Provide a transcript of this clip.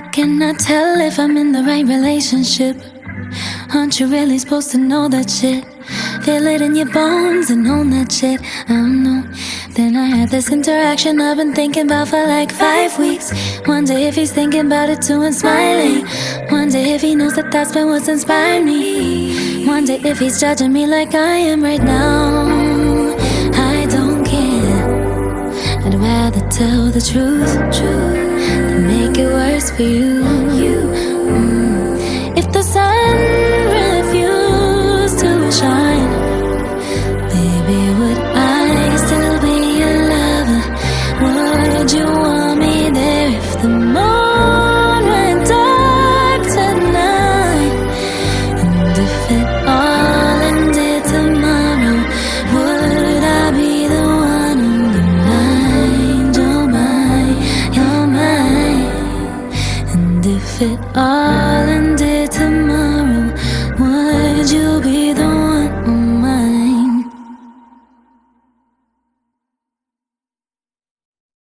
can I tell if I'm in the right relationship? Aren't you really supposed to know that shit? Feel it in your bones and own that shit. I don't know. Then I had this interaction I've been thinking about for like five weeks. Wonder if he's thinking about it too and smiling. Wonder if he knows that that's been what's inspired me. Wonder if he's judging me like I am right now. I don't care. I'd rather tell the truth, truth you. It all ended tomorrow,